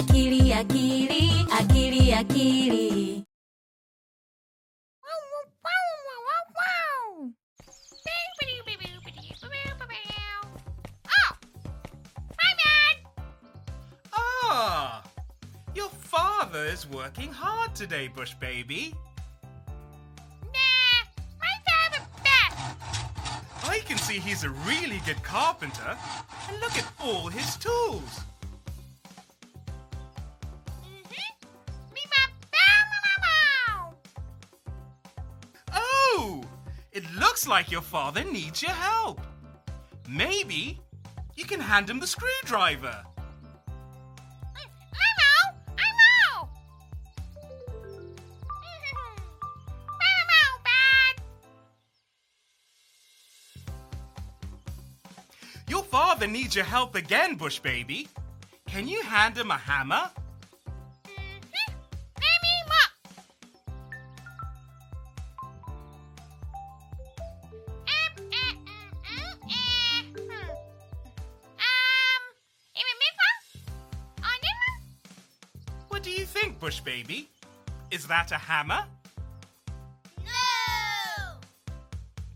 akili akili akili akili Oh! Hi, Dad! Ah, your father is working hard today, Bush baby. Nah, my is best. I can see he's a really good carpenter. And look at all his tools. Looks like your father needs your help. Maybe you can hand him the screwdriver. I I. Your father needs your help again, Bush baby. Can you hand him a hammer? What do you think, Bush baby? Is that a hammer? No.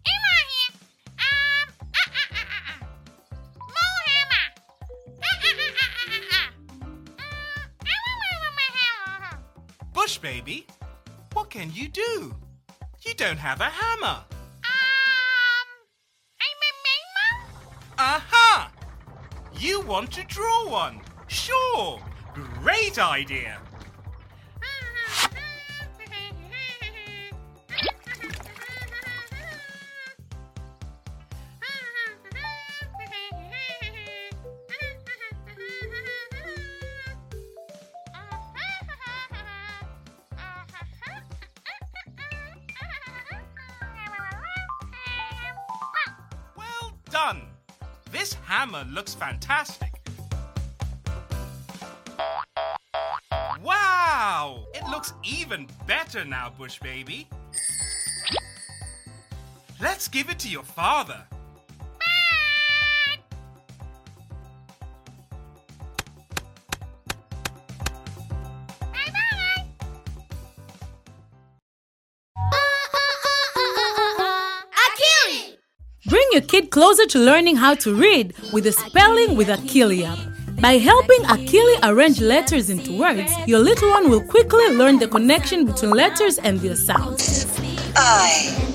It's right here. More hammer. I want my hammer. Bush baby, what can you do? You don't have a hammer. Um, I'm a mailman? Aha! You want to draw one? Sure! Great idea! Well done! This hammer looks fantastic. Looks even better now, Bush Baby. Let's give it to your father. Bring your kid closer to learning how to read with the Spelling with Akili app. By helping Akili arrange letters into words, your little one will quickly learn the connection between letters and their sounds I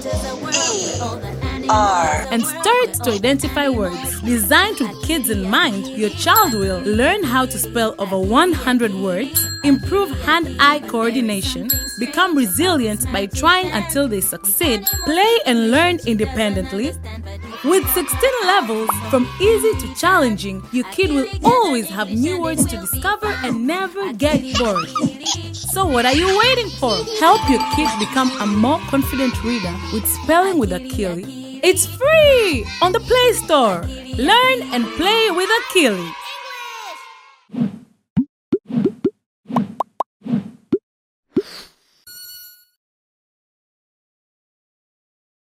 R and start to identify words. Designed with kids in mind, your child will learn how to spell over 100 words, improve hand eye coordination, become resilient by trying until they succeed, play and learn independently. With 16 levels, from easy to challenging, your kid will always have new words to discover and never get bored. So, what are you waiting for? Help your kid become a more confident reader with Spelling with Akili. It's free on the Play Store. Learn and play with Akili.